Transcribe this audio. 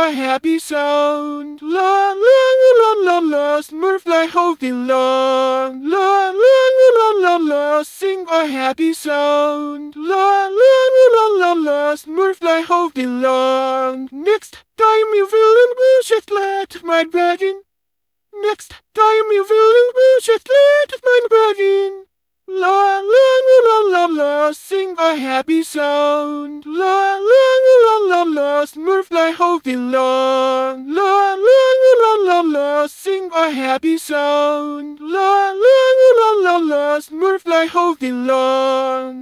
a happy sound. La la la la la la, Smurf like holding. La la la la la la, sing a happy sound. La la la la la la, Smurf like holding long. Next time you feel in bullshit, let my bragging. Next time you feel in bullshit, let my. La la la la la la, sing a happy sound. La just move like holding la la la la la la sing a happy song la la la la la la. move like holding la.